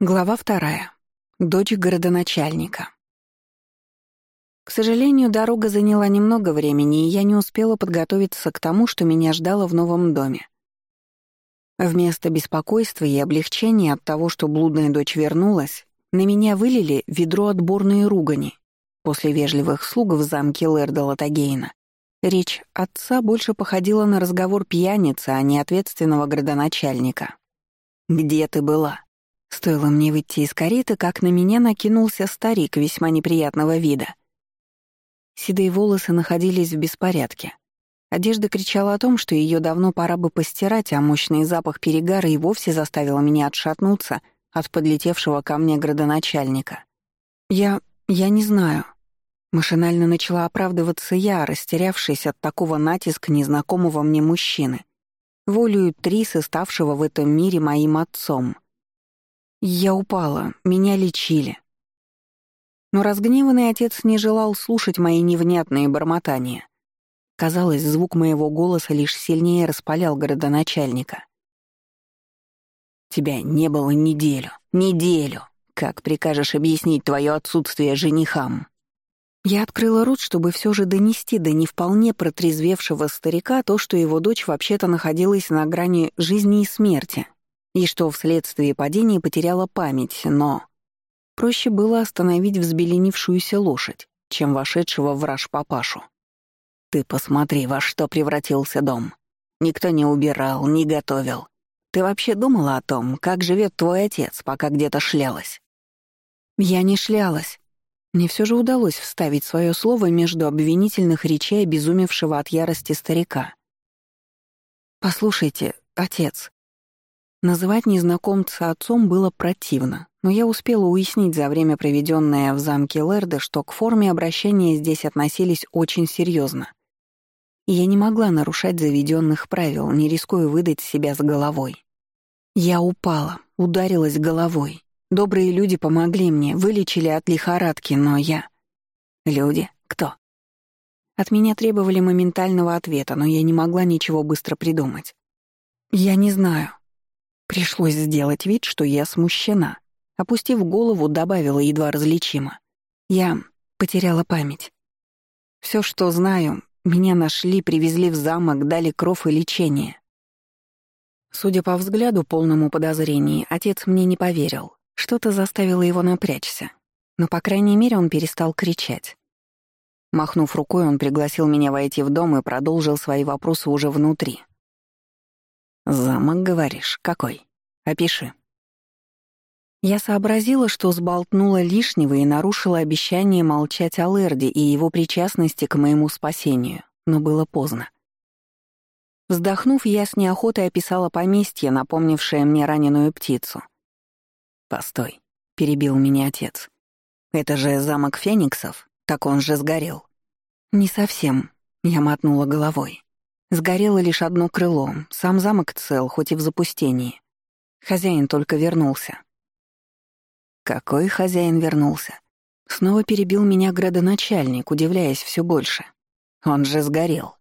Глава вторая. Дочь городоначальника. К сожалению, дорога заняла немного времени, и я не успела подготовиться к тому, что меня ждало в новом доме. Вместо беспокойства и облегчения от того, что блудная дочь вернулась, на меня вылили ведро отборные ругани. После вежливых слуг в замке Лэрда Латагейна речь отца больше походила на разговор пьяницы, а не ответственного градоначальника. «Где ты была?» Стоило мне выйти из кареты, как на меня накинулся старик весьма неприятного вида. Седые волосы находились в беспорядке. Одежда кричала о том, что ее давно пора бы постирать, а мощный запах перегара и вовсе заставил меня отшатнуться от подлетевшего ко мне градоначальника. «Я... я не знаю». Машинально начала оправдываться я, растерявшись от такого натиска незнакомого мне мужчины, волею Трисы, ставшего в этом мире моим отцом — я упала, меня лечили. Но разгневанный отец не желал слушать мои невнятные бормотания. Казалось, звук моего голоса лишь сильнее распалял городоначальника. «Тебя не было неделю, неделю. Как прикажешь объяснить твое отсутствие женихам?» Я открыла рот, чтобы все же донести до не вполне протрезвевшего старика то, что его дочь вообще-то находилась на грани жизни и смерти и что вследствие падения потеряла память, но... Проще было остановить взбеленившуюся лошадь, чем вошедшего в раж папашу. «Ты посмотри, во что превратился дом. Никто не убирал, не готовил. Ты вообще думала о том, как живет твой отец, пока где-то шлялась?» «Я не шлялась», мне все же удалось вставить свое слово между обвинительных речей обезумевшего от ярости старика. «Послушайте, отец, Называть незнакомца отцом было противно, но я успела уяснить за время, проведенное в замке Лерда, что к форме обращения здесь относились очень серьезно. И я не могла нарушать заведенных правил, не рискуя выдать себя с головой. Я упала, ударилась головой. Добрые люди помогли мне, вылечили от лихорадки, но я... Люди? Кто? От меня требовали моментального ответа, но я не могла ничего быстро придумать. Я не знаю. Пришлось сделать вид, что я смущена. Опустив голову, добавила едва различимо. Я потеряла память. Все, что знаю, меня нашли, привезли в замок, дали кров и лечение. Судя по взгляду, полному подозрений, отец мне не поверил. Что-то заставило его напрячься. Но, по крайней мере, он перестал кричать. Махнув рукой, он пригласил меня войти в дом и продолжил свои вопросы уже внутри. «Замок, говоришь, какой? Опиши». Я сообразила, что сболтнула лишнего и нарушила обещание молчать о Лерде и его причастности к моему спасению, но было поздно. Вздохнув, я с неохотой описала поместье, напомнившее мне раненую птицу. «Постой», — перебил меня отец. «Это же замок Фениксов, так он же сгорел». «Не совсем», — я мотнула головой. Сгорело лишь одно крыло, сам замок цел, хоть и в запустении. Хозяин только вернулся. Какой хозяин вернулся? Снова перебил меня градоначальник, удивляясь все больше. Он же сгорел.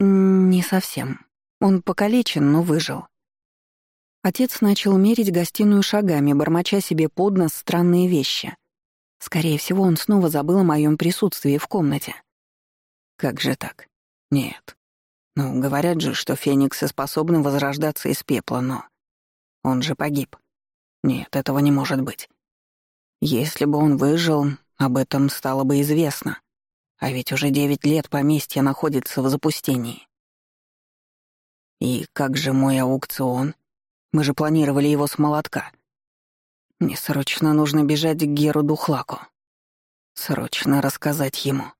Не совсем. Он покалечен, но выжил. Отец начал мерить гостиную шагами, бормоча себе под нос странные вещи. Скорее всего, он снова забыл о моем присутствии в комнате. Как же так? Нет. Ну, говорят же, что фениксы способны возрождаться из пепла, но... Он же погиб. Нет, этого не может быть. Если бы он выжил, об этом стало бы известно. А ведь уже девять лет поместье находится в запустении. И как же мой аукцион? Мы же планировали его с молотка. Мне срочно нужно бежать к Геру Духлаку. Срочно рассказать ему.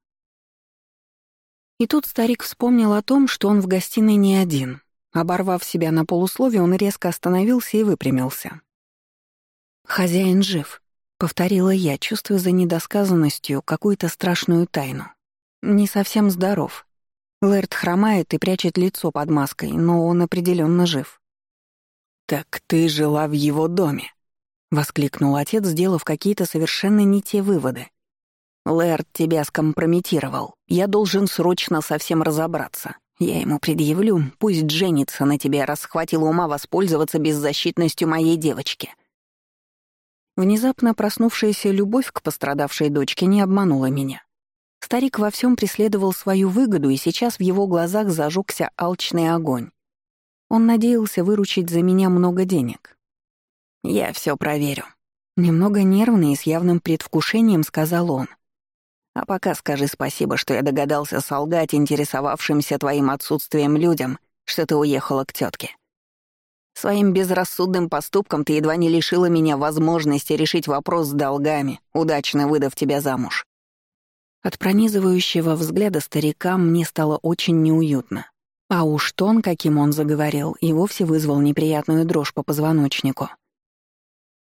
И тут старик вспомнил о том, что он в гостиной не один. Оборвав себя на полусловие, он резко остановился и выпрямился. «Хозяин жив», — повторила я, чувствуя за недосказанностью какую-то страшную тайну. «Не совсем здоров. Лэрд хромает и прячет лицо под маской, но он определенно жив». «Так ты жила в его доме», — воскликнул отец, сделав какие-то совершенно не те выводы. Лэрд тебя скомпрометировал. Я должен срочно со всем разобраться. Я ему предъявлю, пусть женится на тебе, раз хватило ума воспользоваться беззащитностью моей девочки». Внезапно проснувшаяся любовь к пострадавшей дочке не обманула меня. Старик во всем преследовал свою выгоду, и сейчас в его глазах зажегся алчный огонь. Он надеялся выручить за меня много денег. «Я все проверю», Немного нервно и с явным предвкушением сказал он. «А пока скажи спасибо, что я догадался солгать интересовавшимся твоим отсутствием людям, что ты уехала к тетке. Своим безрассудным поступком ты едва не лишила меня возможности решить вопрос с долгами, удачно выдав тебя замуж». От пронизывающего взгляда старика мне стало очень неуютно. А уж тон, каким он заговорил, и вовсе вызвал неприятную дрожь по позвоночнику.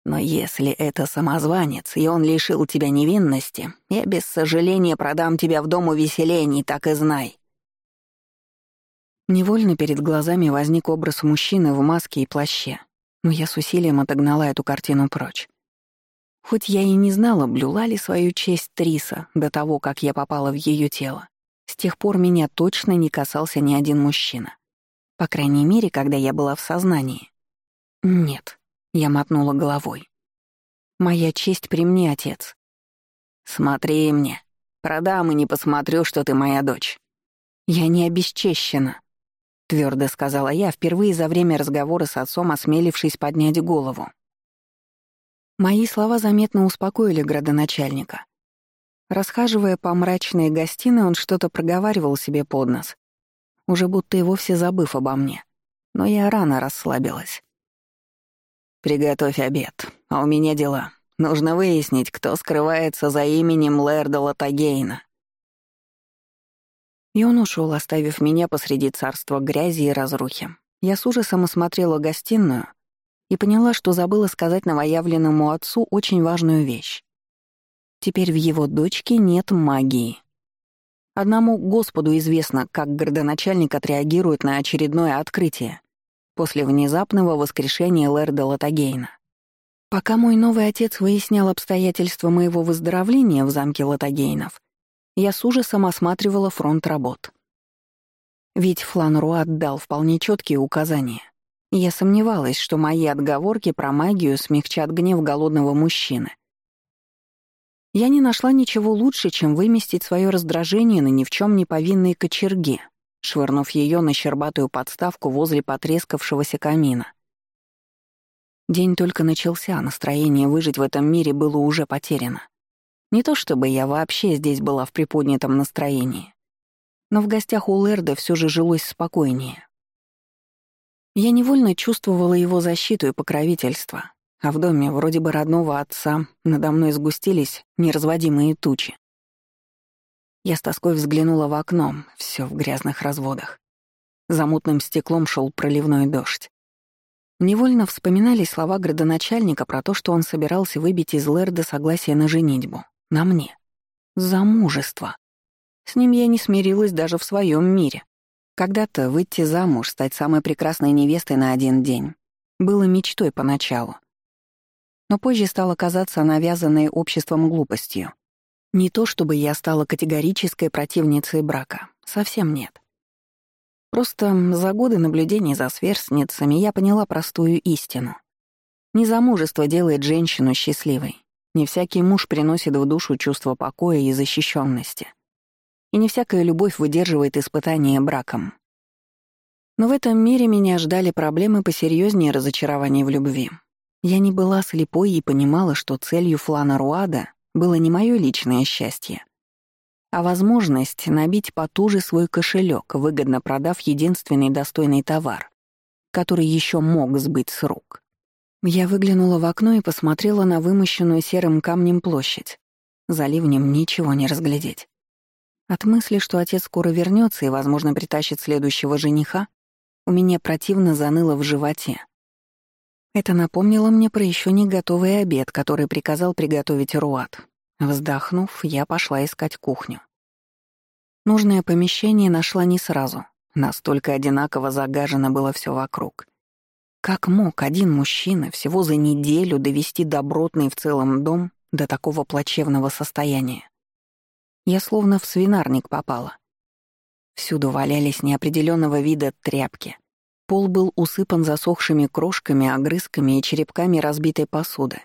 Но если это самозванец, и он лишил тебя невинности, я без сожаления продам тебя в дом увеселений, так и знай». Невольно перед глазами возник образ мужчины в маске и плаще, но я с усилием отогнала эту картину прочь. Хоть я и не знала, блюла ли свою честь Триса до того, как я попала в ее тело, с тех пор меня точно не касался ни один мужчина. По крайней мере, когда я была в сознании. Нет, я мотнула головой. «Моя честь при мне, отец». «Смотри мне. Продам и не посмотрю, что ты моя дочь». «Я не обесчещена», — твердо сказала я, впервые за время разговора с отцом осмелившись поднять голову. Мои слова заметно успокоили градоначальника. Расхаживая по мрачной гостиной, он что-то проговаривал себе под нос, уже будто и вовсе забыв обо мне. Но я рано расслабилась. «Приготовь обед, а у меня дела. Нужно выяснить, кто скрывается за именем Лэрда Латагейна». И он ушел, оставив меня посреди царства грязи и разрухи. Я с ужасом осмотрела гостиную и поняла, что забыла сказать новоявленному отцу очень важную вещь. Теперь в его дочке нет магии. Одному Господу известно, как городоначальник отреагирует на очередное открытие после внезапного воскрешения Лэрда Латагейна. Пока мой новый отец выяснял обстоятельства моего выздоровления в замке Латагейнов, я с ужасом осматривала фронт работ. Ведь Фланру отдал вполне четкие указания. Я сомневалась, что мои отговорки про магию смягчат гнев голодного мужчины. Я не нашла ничего лучше, чем выместить свое раздражение на ни в чем не повинной кочерге — швырнув ее на щербатую подставку возле потрескавшегося камина. День только начался, настроение выжить в этом мире было уже потеряно. Не то чтобы я вообще здесь была в приподнятом настроении, но в гостях у Лерда все же жилось спокойнее. Я невольно чувствовала его защиту и покровительство, а в доме вроде бы родного отца надо мной сгустились неразводимые тучи. Я с тоской взглянула в окно, все в грязных разводах. За мутным стеклом шел проливной дождь. Невольно вспоминались слова градоначальника про то, что он собирался выбить из Лерда согласие на женитьбу. На мне. Замужество. С ним я не смирилась даже в своем мире. Когда-то выйти замуж, стать самой прекрасной невестой на один день, было мечтой поначалу. Но позже стало казаться навязанной обществом глупостью. Не то чтобы я стала категорической противницей брака. Совсем нет. Просто за годы наблюдений за сверстницами я поняла простую истину. Не замужество делает женщину счастливой. Не всякий муж приносит в душу чувство покоя и защищенности. И не всякая любовь выдерживает испытания браком. Но в этом мире меня ждали проблемы посерьезнее разочарования в любви. Я не была слепой и понимала, что целью Флана Руада было не мое личное счастье, а возможность набить потуже свой кошелек, выгодно продав единственный достойный товар, который еще мог сбыть с рук. Я выглянула в окно и посмотрела на вымощенную серым камнем площадь. За ливнем ничего не разглядеть. От мысли, что отец скоро вернется и, возможно, притащит следующего жениха, у меня противно заныло в животе. Это напомнило мне про еще не готовый обед, который приказал приготовить Руат. Вздохнув, я пошла искать кухню. Нужное помещение нашла не сразу. Настолько одинаково загажено было все вокруг. Как мог один мужчина всего за неделю довести добротный в целом дом до такого плачевного состояния? Я словно в свинарник попала. Всюду валялись неопределенного вида тряпки. Пол был усыпан засохшими крошками, огрызками и черепками разбитой посуды.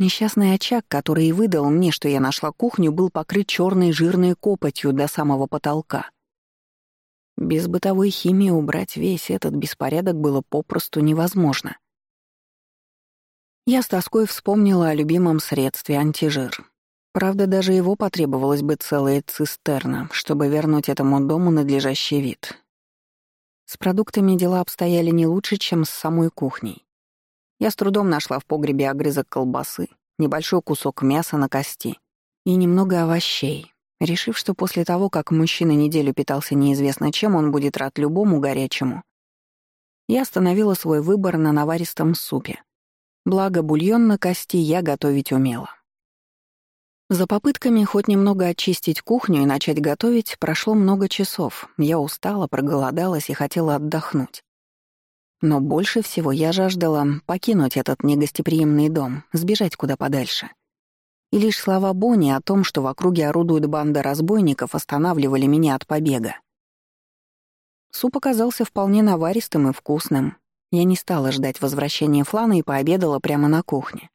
Несчастный очаг, который и выдал мне, что я нашла кухню, был покрыт черной жирной копотью до самого потолка. Без бытовой химии убрать весь этот беспорядок было попросту невозможно. Я с тоской вспомнила о любимом средстве антижир. Правда, даже его потребовалось бы целая цистерна, чтобы вернуть этому дому надлежащий вид. С продуктами дела обстояли не лучше, чем с самой кухней. Я с трудом нашла в погребе огрызок колбасы, небольшой кусок мяса на кости и немного овощей, решив, что после того, как мужчина неделю питался неизвестно чем, он будет рад любому горячему. Я остановила свой выбор на наваристом супе. Благо, бульон на кости я готовить умела. За попытками хоть немного очистить кухню и начать готовить прошло много часов. Я устала, проголодалась и хотела отдохнуть. Но больше всего я жаждала покинуть этот негостеприимный дом, сбежать куда подальше. И лишь слова Бонни о том, что в округе орудует банда разбойников, останавливали меня от побега. Суп оказался вполне наваристым и вкусным. Я не стала ждать возвращения Флана и пообедала прямо на кухне.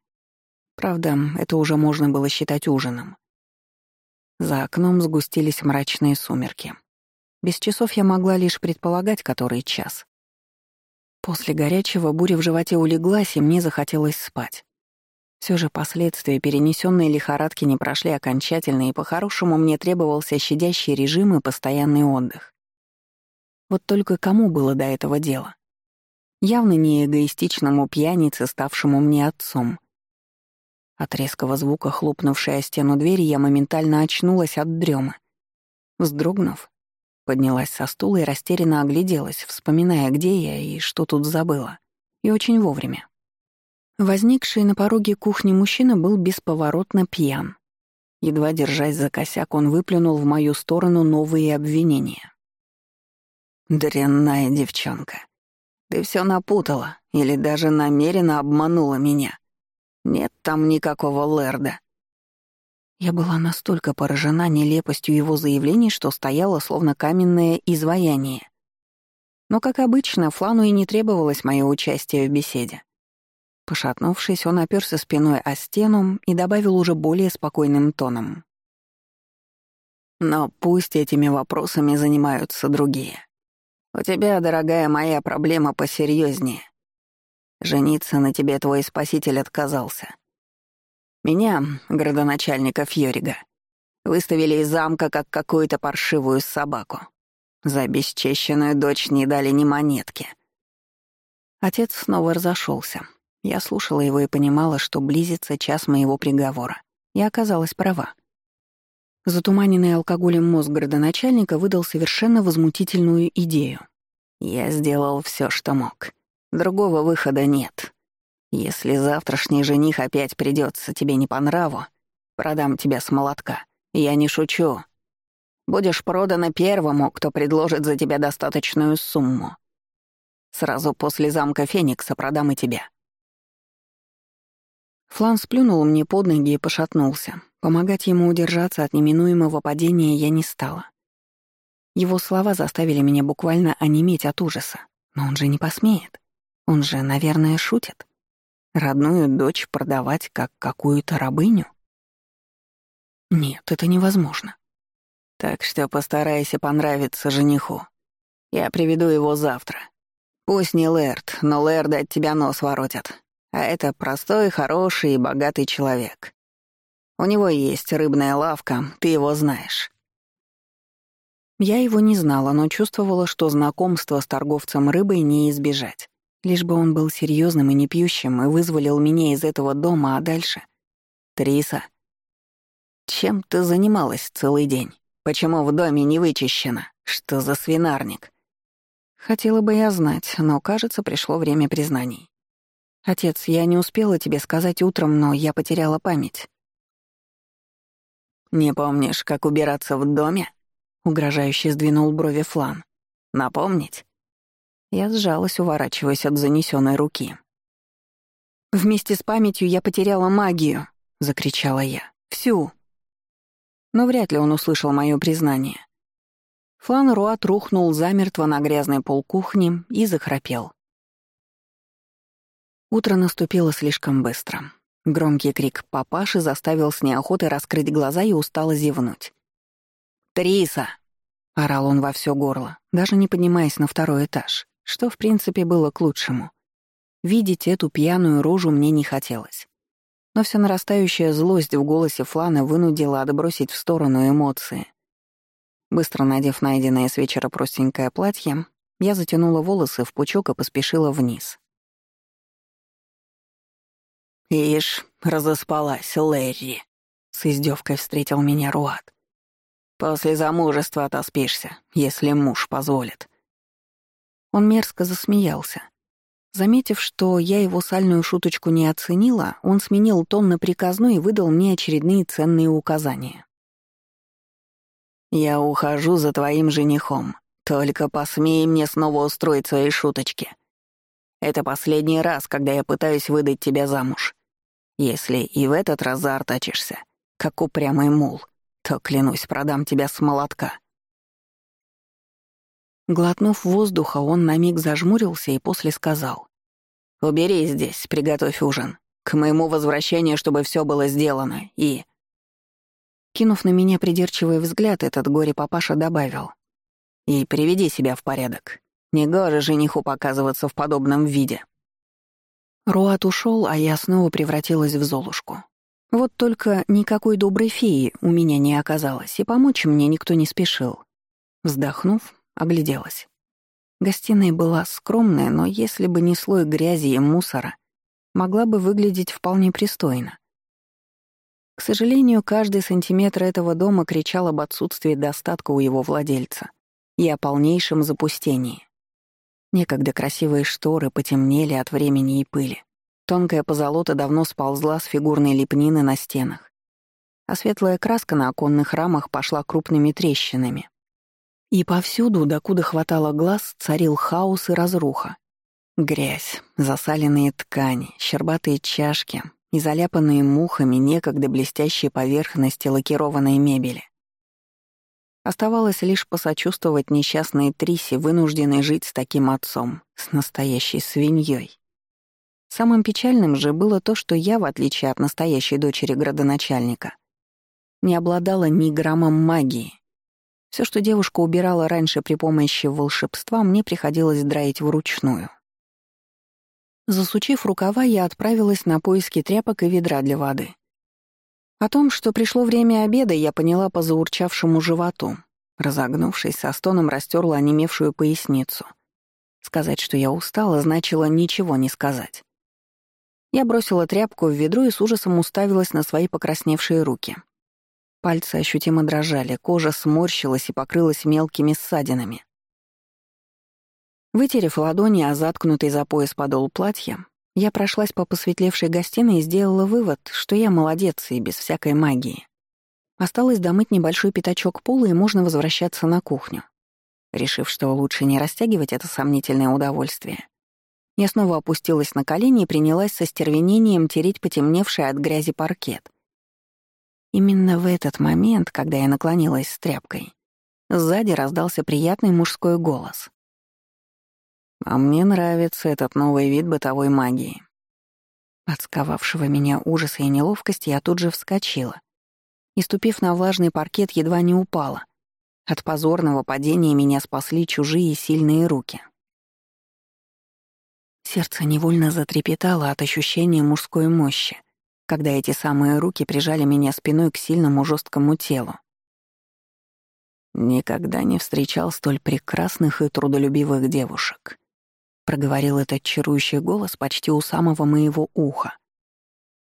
Правда, это уже можно было считать ужином. За окном сгустились мрачные сумерки. Без часов я могла лишь предполагать, который час. После горячего буря в животе улеглась, и мне захотелось спать. Все же последствия перенесенной лихорадки не прошли окончательно, и по-хорошему мне требовался щадящий режим и постоянный отдых. Вот только кому было до этого дело? Явно не эгоистичному пьянице, ставшему мне отцом. От резкого звука, хлопнувшей о стену двери, я моментально очнулась от дремы. Вздрогнув, Поднялась со стула и растерянно огляделась, вспоминая, где я и что тут забыла. И очень вовремя. Возникший на пороге кухни мужчина был бесповоротно пьян. Едва держась за косяк, он выплюнул в мою сторону новые обвинения. «Дрянная девчонка. Ты все напутала или даже намеренно обманула меня. Нет там никакого Лерда. Я была настолько поражена нелепостью его заявлений, что стояла словно каменное изваяние. Но, как обычно, Флану и не требовалось мое участие в беседе. Пошатнувшись, он оперся спиной о стену и добавил уже более спокойным тоном. «Но пусть этими вопросами занимаются другие. У тебя, дорогая моя, проблема посерьезнее. Жениться на тебе твой спаситель отказался. Меня, градоначальника Фьорига, выставили из замка как какую-то паршивую собаку. За обесчещенную дочь не дали ни монетки. Отец снова разошелся. Я слушала его и понимала, что близится час моего приговора. И оказалась права. Затуманенный алкоголем мозг градоначальника выдал совершенно возмутительную идею. Я сделал все, что мог. Другого выхода нет. Если завтрашний жених опять придется тебе не по нраву, продам тебя с молотка. Я не шучу. Будешь продана первому, кто предложит за тебя достаточную сумму. Сразу после замка Феникса продам и тебя». Флан сплюнул мне под ноги и пошатнулся. Помогать ему удержаться от неминуемого падения я не стала. Его слова заставили меня буквально онеметь от ужаса. Но он же не посмеет. Он же, наверное, шутит. Родную дочь продавать как какую-то рабыню? Нет, это невозможно. Так что постарайся понравиться жениху. Я приведу его завтра. Пусть не Лэрд, но Лэрда от тебя нос воротят. А это простой, хороший и богатый человек. У него есть рыбная лавка, ты его знаешь. Я его не знала, но чувствовала, что знакомство с торговцем рыбой не избежать. Лишь бы он был серьезным и не пьющим и вызволил меня из этого дома, а дальше... Триса, чем ты занималась целый день? Почему в доме не вычищено? Что за свинарник? Хотела бы я знать, но, кажется, пришло время признаний. Отец, я не успела тебе сказать утром, но я потеряла память. «Не помнишь, как убираться в доме?» — угрожающе сдвинул брови Флан. «Напомнить?» Я сжалась, уворачиваясь от занесенной руки. «Вместе с памятью я потеряла магию!» — закричала я. «Всю!» Но вряд ли он услышал мое признание. Флан Руат рухнул замертво на грязный пол кухни и захрапел. Утро наступило слишком быстро. Громкий крик папаши заставил с неохотой раскрыть глаза и устало зевнуть. «Триса!» — орал он во все горло, даже не поднимаясь на второй этаж, что, в принципе, было к лучшему. Видеть эту пьяную рожу мне не хотелось. Но вся нарастающая злость в голосе Флана вынудила отбросить в сторону эмоции. Быстро надев найденное с вечера простенькое платье, я затянула волосы в пучок и поспешила вниз. «Ишь, разоспалась, Лэри», — с издевкой встретил меня Руат. «После замужества отоспишься, если муж позволит». Он мерзко засмеялся. Заметив, что я его сальную шуточку не оценила, он сменил тон на приказной и выдал мне очередные ценные указания. «Я ухожу за твоим женихом. Только посмей мне снова устроить свои шуточки. Это последний раз, когда я пытаюсь выдать тебя замуж. Если и в этот раз заортачишься, как упрямый мул, то, клянусь, продам тебя с молотка». Глотнув воздуха, он на миг зажмурился и после сказал. «Убери здесь, приготовь ужин. К моему возвращению, чтобы все было сделано, и...» Кинув на меня придирчивый взгляд, этот горе-папаша добавил. «И приведи себя в порядок. Негоже жениху показываться в подобном виде». Руат ушел, а я снова превратилась в Золушку. Вот только никакой доброй феи у меня не оказалось, и помочь мне никто не спешил. Вздохнув, огляделась. Гостиная была скромная, но если бы не слой грязи и мусора, могла бы выглядеть вполне пристойно. К сожалению, каждый сантиметр этого дома кричал об отсутствии достатка у его владельца и о полнейшем запустении. Некогда красивые шторы потемнели от времени и пыли. Тонкая позолота давно сползла с фигурной лепнины на стенах, а светлая краска на оконных рамах пошла крупными трещинами. И повсюду, докуда хватало глаз, царил хаос и разруха. Грязь, засаленные ткани, щербатые чашки и мухами некогда блестящие поверхности лакированной мебели. Оставалось лишь посочувствовать несчастной Трисе, вынужденной жить с таким отцом, с настоящей свиньей. Самым печальным же было то, что я, в отличие от настоящей дочери градоначальника, не обладала ни граммом магии. Все, что девушка убирала раньше при помощи волшебства, мне приходилось драить вручную. Засучив рукава, я отправилась на поиски тряпок и ведра для воды. О том, что пришло время обеда, я поняла по заурчавшему животу. Разогнувшись, со стоном растерла онемевшую поясницу. Сказать, что я устала, значило ничего не сказать. Я бросила тряпку в ведро и с ужасом уставилась на свои покрасневшие руки. Пальцы ощутимо дрожали, кожа сморщилась и покрылась мелкими ссадинами. Вытерев ладони, а заткнутый за пояс подол платья, я прошлась по посветлевшей гостиной и сделала вывод, что я молодец и без всякой магии. Осталось домыть небольшой пятачок пола, и можно возвращаться на кухню. Решив, что лучше не растягивать это сомнительное удовольствие, я снова опустилась на колени и принялась со стервенением тереть потемневший от грязи паркет. Именно в этот момент, когда я наклонилась с тряпкой, сзади раздался приятный мужской голос. А мне нравится этот новый вид бытовой магии. От сковавшего меня ужаса и неловкости я тут же вскочила. И, ступив на влажный паркет, едва не упала. От позорного падения меня спасли чужие сильные руки. Сердце невольно затрепетало от ощущения мужской мощи, когда эти самые руки прижали меня спиной к сильному жесткому телу. Никогда не встречал столь прекрасных и трудолюбивых девушек проговорил этот чарующий голос почти у самого моего уха.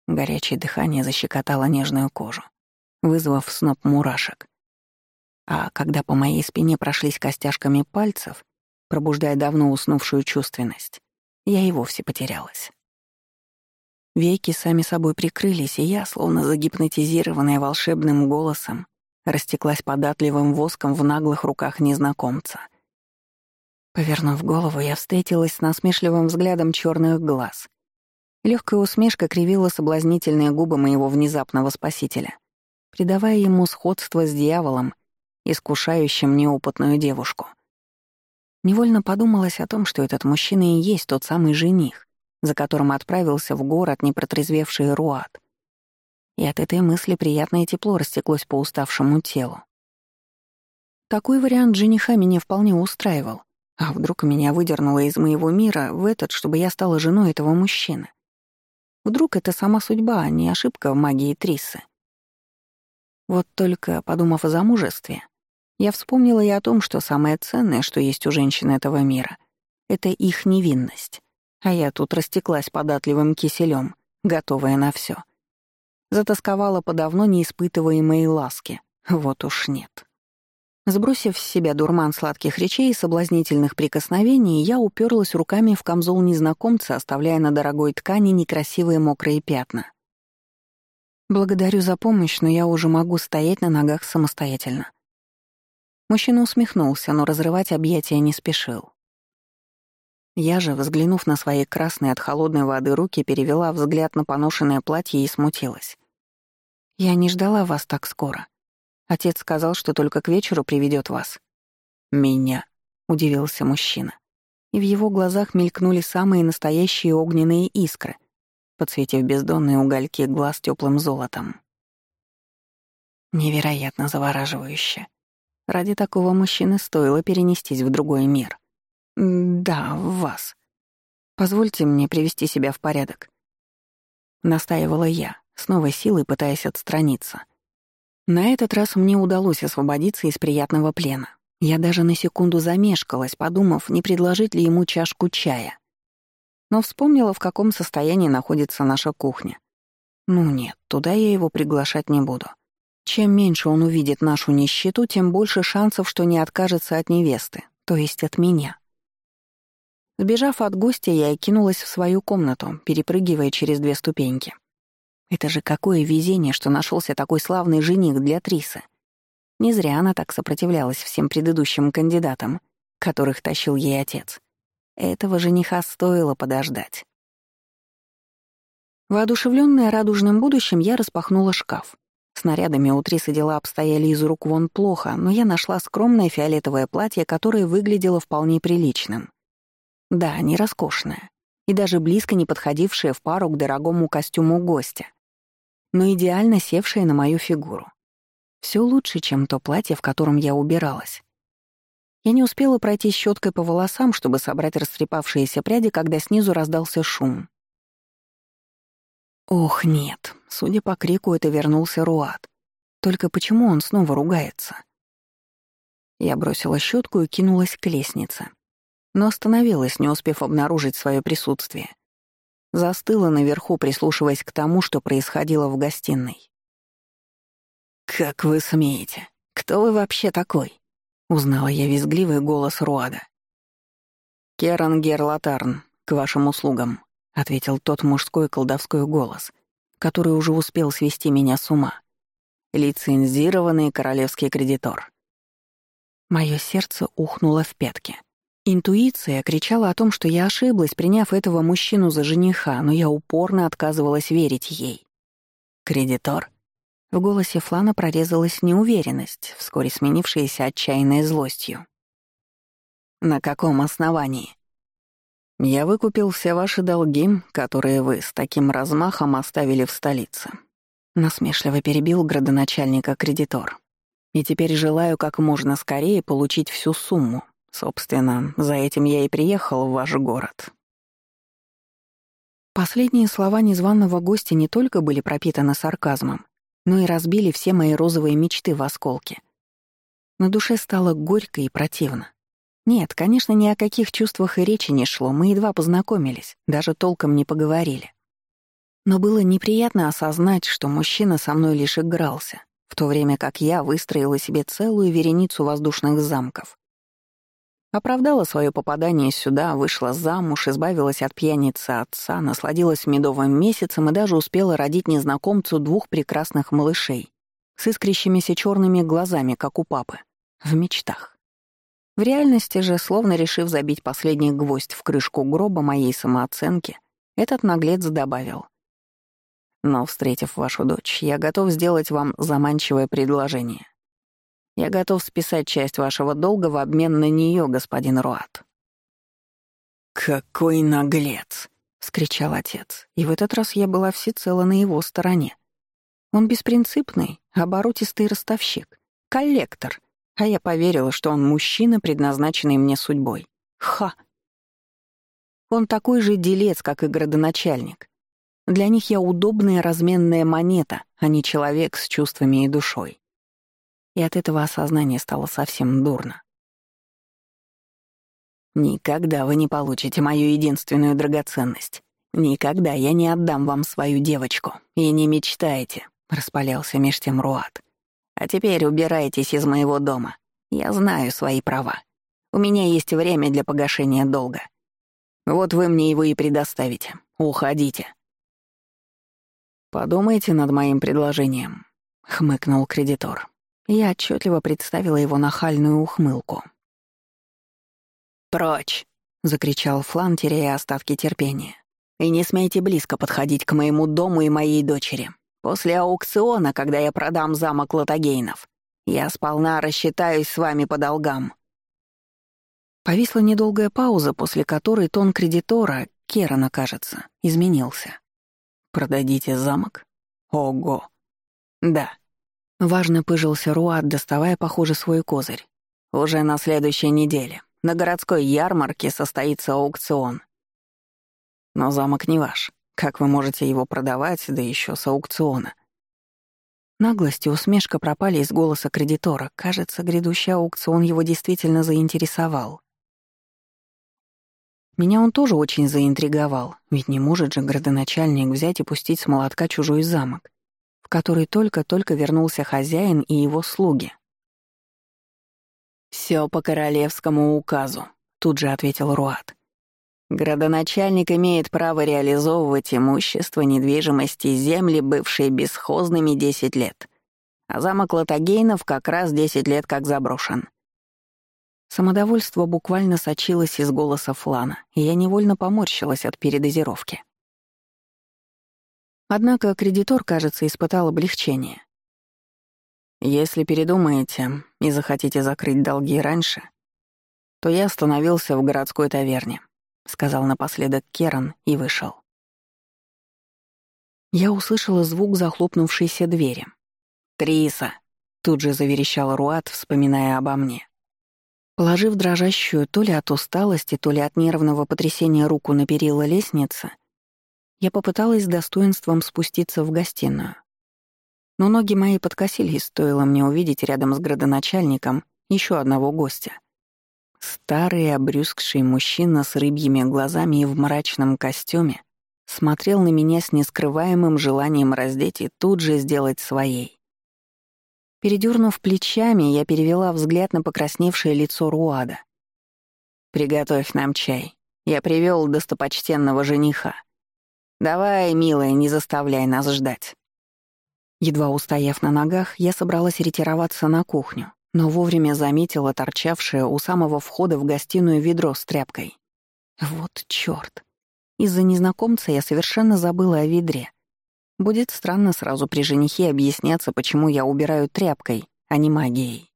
Горячее дыхание защекотало нежную кожу, вызвав сноп мурашек. А когда по моей спине прошлись костяшками пальцев, пробуждая давно уснувшую чувственность, я и вовсе потерялась. Веки сами собой прикрылись, и я, словно загипнотизированная волшебным голосом, растеклась податливым воском в наглых руках незнакомца. Повернув голову, я встретилась с насмешливым взглядом черных глаз. Легкая усмешка кривила соблазнительные губы моего внезапного спасителя, придавая ему сходство с дьяволом, искушающим неопытную девушку. Невольно подумалось о том, что этот мужчина и есть тот самый жених, за которым отправился в город непротрезвевший Руат. И от этой мысли приятное тепло растеклось по уставшему телу. Такой вариант жениха меня вполне устраивал. А вдруг меня выдернуло из моего мира в этот, чтобы я стала женой этого мужчины? Вдруг это сама судьба, а не ошибка в магии Трисы? Вот только, подумав о замужестве, я вспомнила и о том, что самое ценное, что есть у женщин этого мира, — это их невинность. А я тут растеклась податливым киселем, готовая на все. Затасковала по давно неиспытываемой ласке. Вот уж нет. Сбросив с себя дурман сладких речей и соблазнительных прикосновений, я уперлась руками в камзол незнакомца, оставляя на дорогой ткани некрасивые мокрые пятна. «Благодарю за помощь, но я уже могу стоять на ногах самостоятельно». Мужчина усмехнулся, но разрывать объятия не спешил. Я же, взглянув на свои красные от холодной воды руки, перевела взгляд на поношенное платье и смутилась. «Я не ждала вас так скоро. Отец сказал, что только к вечеру приведет вас». «Меня», — удивился мужчина. И в его глазах мелькнули самые настоящие огненные искры, подсветив бездонные угольки глаз теплым золотом. Невероятно завораживающе. Ради такого мужчины стоило перенестись в другой мир. «Да, в вас. Позвольте мне привести себя в порядок». Настаивала я, с новой силой пытаясь отстраниться. На этот раз мне удалось освободиться из приятного плена. Я даже на секунду замешкалась, подумав, не предложить ли ему чашку чая. Но вспомнила, в каком состоянии находится наша кухня. Ну нет, туда я его приглашать не буду. Чем меньше он увидит нашу нищету, тем больше шансов, что не откажется от невесты, то есть от меня. Сбежав от гостя, я кинулась в свою комнату, перепрыгивая через две ступеньки. Это же какое везение, что нашелся такой славный жених для Трисы. Не зря она так сопротивлялась всем предыдущим кандидатам, которых тащил ей отец. Этого жениха стоило подождать. Воодушевленная радужным будущим, я распахнула шкаф. Снарядами у Трисы дела обстояли из рук вон плохо, но я нашла скромное фиолетовое платье, которое выглядело вполне приличным. Да, не роскошное, и даже близко не подходившее в пару к дорогому костюму гостя но идеально севшая на мою фигуру. Все лучше, чем то платье, в котором я убиралась. Я не успела пройти щеткой по волосам, чтобы собрать растрепавшиеся пряди, когда снизу раздался шум. Ох, нет. Судя по крику, это вернулся Руат. Только почему он снова ругается? Я бросила щетку и кинулась к лестнице. Но остановилась, не успев обнаружить свое присутствие. Застыла наверху, прислушиваясь к тому, что происходило в гостиной. «Как вы смеете? Кто вы вообще такой?» — узнала я визгливый голос Руада. «Керан Герлатарн, к вашим услугам», — ответил тот мужской колдовской голос, который уже успел свести меня с ума. «Лицензированный королевский кредитор». Мое сердце ухнуло в пятки. Интуиция кричала о том, что я ошиблась, приняв этого мужчину за жениха, но я упорно отказывалась верить ей. «Кредитор?» В голосе Флана прорезалась неуверенность, вскоре сменившаяся отчаянной злостью. «На каком основании?» «Я выкупил все ваши долги, которые вы с таким размахом оставили в столице», — насмешливо перебил градоначальника кредитор. «И теперь желаю как можно скорее получить всю сумму, Собственно, за этим я и приехал в ваш город. Последние слова незваного гостя не только были пропитаны сарказмом, но и разбили все мои розовые мечты в осколки. На душе стало горько и противно. Нет, конечно, ни о каких чувствах и речи не шло, мы едва познакомились, даже толком не поговорили. Но было неприятно осознать, что мужчина со мной лишь игрался, в то время как я выстроила себе целую вереницу воздушных замков. Оправдала свое попадание сюда, вышла замуж, избавилась от пьяницы отца, насладилась медовым месяцем и даже успела родить незнакомцу двух прекрасных малышей с искрящимися черными глазами, как у папы. В мечтах. В реальности же, словно решив забить последний гвоздь в крышку гроба моей самооценки, этот наглец добавил. «Но, встретив вашу дочь, я готов сделать вам заманчивое предложение. Я готов списать часть вашего долга в обмен на нее, господин Руат». «Какой наглец!» вскричал отец, и в этот раз я была всецело на его стороне. Он беспринципный, оборотистый ростовщик, коллектор, а я поверила, что он мужчина, предназначенный мне судьбой. Ха! Он такой же делец, как и градоначальник. Для них я удобная разменная монета, а не человек с чувствами и душой. И от этого осознания стало совсем дурно. «Никогда вы не получите мою единственную драгоценность. Никогда я не отдам вам свою девочку. И не мечтайте», — распалялся меж тем Руат. «А теперь убирайтесь из моего дома. Я знаю свои права. У меня есть время для погашения долга. Вот вы мне его и предоставите. Уходите». «Подумайте над моим предложением», — хмыкнул кредитор. Я отчетливо представила его нахальную ухмылку. «Прочь!» — закричал Флан, теряя остатки терпения. «И не смейте близко подходить к моему дому и моей дочери. После аукциона, когда я продам замок Латагейнов, я сполна рассчитаюсь с вами по долгам». Повисла недолгая пауза, после которой тон кредитора, Керана, кажется, изменился. «Продадите замок? Ого!» «Да». Важно пыжился Руат, доставая, похоже, свой козырь. «Уже на следующей неделе. На городской ярмарке состоится аукцион. Но замок не ваш. Как вы можете его продавать, да еще с аукциона?» Наглость и усмешка пропали из голоса кредитора. Кажется, грядущий аукцион его действительно заинтересовал. Меня он тоже очень заинтриговал, ведь не может же градоначальник взять и пустить с молотка чужой замок, который только-только вернулся хозяин и его слуги. «Всё по королевскому указу», — тут же ответил Руат. «Градоначальник имеет право реализовывать имущество, недвижимости и земли, бывшие бесхозными 10 лет, а замок Латагейнов как раз 10 лет как заброшен. Самодовольство буквально сочилось из голоса Флана, и я невольно поморщилась от передозировки. Однако кредитор, кажется, испытал облегчение. «Если передумаете и захотите закрыть долги раньше, то я остановился в городской таверне», — сказал напоследок Керан и вышел. Я услышала звук захлопнувшейся двери. «Триса!» — тут же заверещал Руат, вспоминая обо мне. Положив дрожащую то ли от усталости, то ли от нервного потрясения руку на перила лестницы, я попыталась с достоинством спуститься в гостиную. Но ноги мои подкосились, стоило мне увидеть рядом с градоначальником еще одного гостя. Старый обрюзгший мужчина с рыбьими глазами и в мрачном костюме смотрел на меня с нескрываемым желанием раздеть и тут же сделать своей. Передернув плечами, я перевела взгляд на покрасневшее лицо Руада. «Приготовь нам чай. Я привел достопочтенного жениха. Давай, милая, не заставляй нас ждать». Едва устояв на ногах, я собралась ретироваться на кухню, но вовремя заметила торчавшее у самого входа в гостиную ведро с тряпкой. Вот чёрт. Из-за незнакомца я совершенно забыла о ведре — Будет странно сразу при женихе объясняться, почему я убираю тряпкой, а не магией.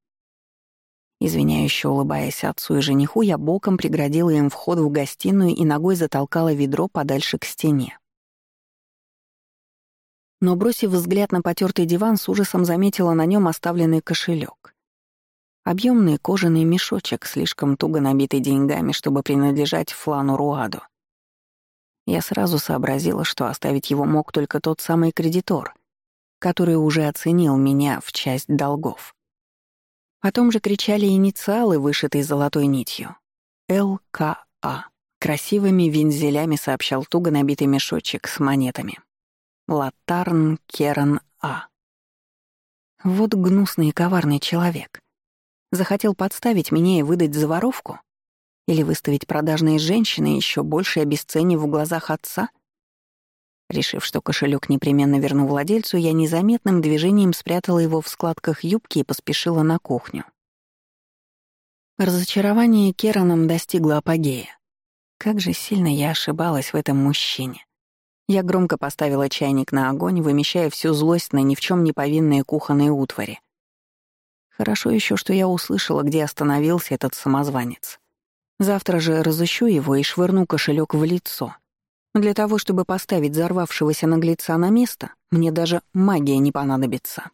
Извиняюще улыбаясь отцу и жениху, я боком преградила им вход в гостиную и ногой затолкала ведро подальше к стене. Но, бросив взгляд на потертый диван, с ужасом заметила на нем оставленный кошелек. Объемный кожаный мешочек, слишком туго набитый деньгами, чтобы принадлежать Флану Руаду. Я сразу сообразила, что оставить его мог только тот самый кредитор, который уже оценил меня в часть долгов. О том же кричали инициалы, вышитые золотой нитью. ЛКА. Красивыми вензелями сообщал туго набитый мешочек с монетами. Латарн Керан А. Вот гнусный и коварный человек. Захотел подставить меня и выдать за воровку? Или выставить продажные женщины, еще больше обесценив в глазах отца? Решив, что кошелек непременно верну владельцу, я незаметным движением спрятала его в складках юбки и поспешила на кухню. Разочарование Кераном достигло апогея. Как же сильно я ошибалась в этом мужчине. Я громко поставила чайник на огонь, вымещая всю злость на ни в чем не повинные кухонные утвари. Хорошо еще, что я услышала, где остановился этот самозванец. Завтра же разыщу его и швырну кошелек в лицо. Для того, чтобы поставить взорвавшегося наглеца на место, мне даже магия не понадобится.